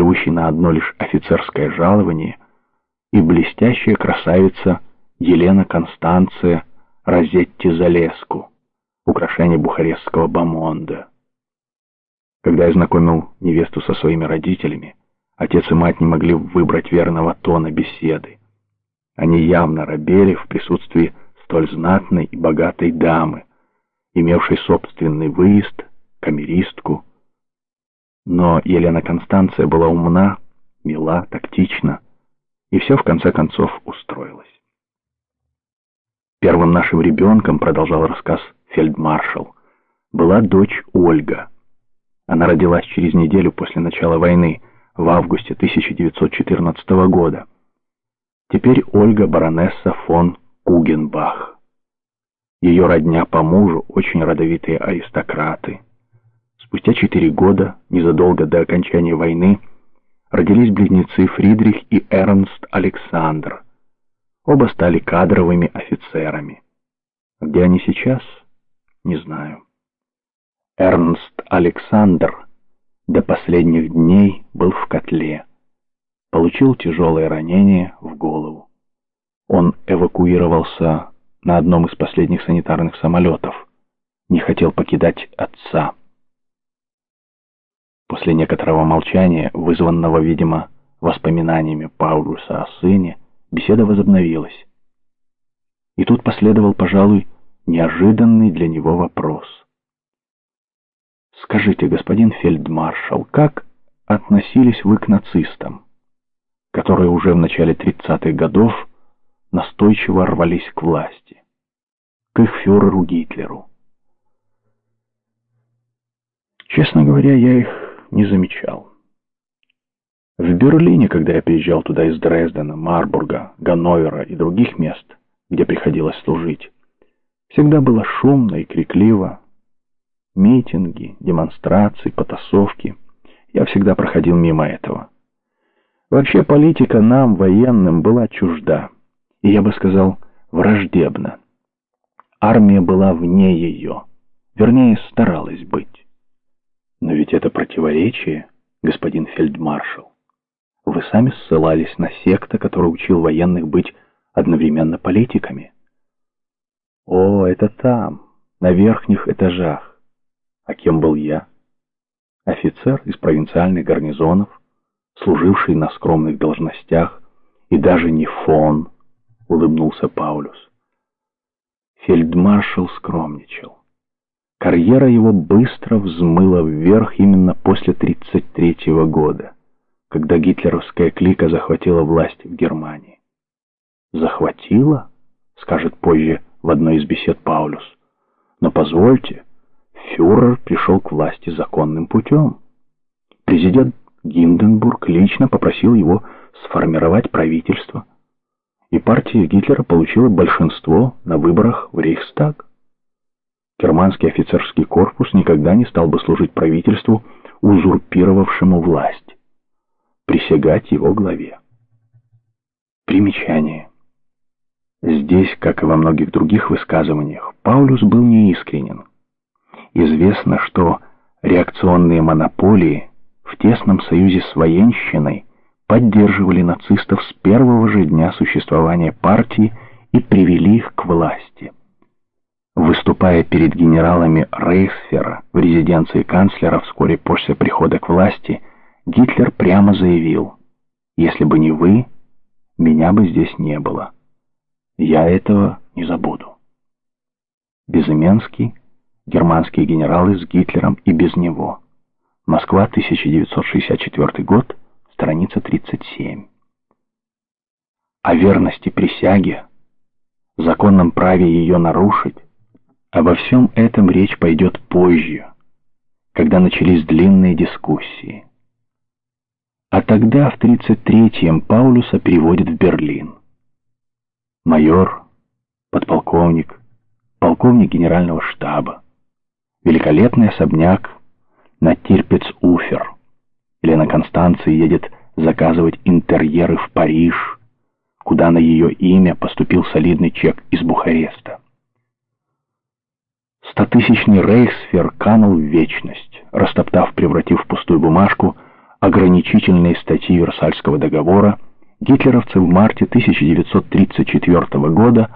живущий на одно лишь офицерское жалование, и блестящая красавица Елена Констанция Розетти Залеску, украшение бухарестского бомонда. Когда я знакомил невесту со своими родителями, отец и мать не могли выбрать верного тона беседы. Они явно робели в присутствии столь знатной и богатой дамы, имевшей собственный выезд, камеристку. Но Елена Констанция была умна, мила, тактична, и все в конце концов устроилось. Первым нашим ребенком, продолжал рассказ фельдмаршал, была дочь Ольга. Она родилась через неделю после начала войны, в августе 1914 года. Теперь Ольга баронесса фон Кугенбах. Ее родня по мужу очень родовитые аристократы. Спустя четыре года, незадолго до окончания войны, родились близнецы Фридрих и Эрнст Александр. Оба стали кадровыми офицерами. Где они сейчас, не знаю. Эрнст Александр до последних дней был в котле. Получил тяжелое ранение в голову. Он эвакуировался на одном из последних санитарных самолетов. Не хотел покидать отца. После некоторого молчания, вызванного, видимо, воспоминаниями Паулюса о сыне, беседа возобновилась. И тут последовал, пожалуй, неожиданный для него вопрос. «Скажите, господин фельдмаршал, как относились вы к нацистам, которые уже в начале 30-х годов настойчиво рвались к власти, к их фюреру Гитлеру?» Честно говоря, я их не замечал. В Берлине, когда я приезжал туда из Дрездена, Марбурга, Ганновера и других мест, где приходилось служить, всегда было шумно и крикливо. Митинги, демонстрации, потасовки. Я всегда проходил мимо этого. Вообще политика нам, военным, была чужда. И я бы сказал, враждебна. Армия была вне ее. Вернее, старалась быть. Но ведь это противоречие, господин фельдмаршал. Вы сами ссылались на секта, который учил военных быть одновременно политиками. О, это там, на верхних этажах. А кем был я? Офицер из провинциальных гарнизонов, служивший на скромных должностях, и даже не фон, улыбнулся Паулюс. Фельдмаршал скромничал. Карьера его быстро взмыла вверх именно после 1933 года, когда гитлеровская клика захватила власть в Германии. «Захватила?» — скажет позже в одной из бесед Паулюс. «Но позвольте, фюрер пришел к власти законным путем. Президент Гинденбург лично попросил его сформировать правительство, и партия Гитлера получила большинство на выборах в Рейхстаг. Германский офицерский корпус никогда не стал бы служить правительству, узурпировавшему власть, присягать его главе. Примечание. Здесь, как и во многих других высказываниях, Паулюс был неискренен. Известно, что реакционные монополии в тесном союзе с военщиной поддерживали нацистов с первого же дня существования партии и привели их к власти. Выступая перед генералами Рейхсфера в резиденции канцлера вскоре после прихода к власти, Гитлер прямо заявил, «Если бы не вы, меня бы здесь не было. Я этого не забуду». Безыменский, германские генералы с Гитлером и без него. Москва, 1964 год, страница 37. О верности присяге, законном праве ее нарушить, Обо всем этом речь пойдет позже, когда начались длинные дискуссии. А тогда, в 33-м, Паулюса переводят в Берлин. Майор, подполковник, полковник генерального штаба, великолепный особняк на Тирпец-Уфер. Елена Констанция едет заказывать интерьеры в Париж, куда на ее имя поступил солидный чек из Бухареста стотысячный рейх канул в вечность, растоптав, превратив в пустую бумажку, ограничительные статьи Версальского договора, гитлеровцы в марте 1934 года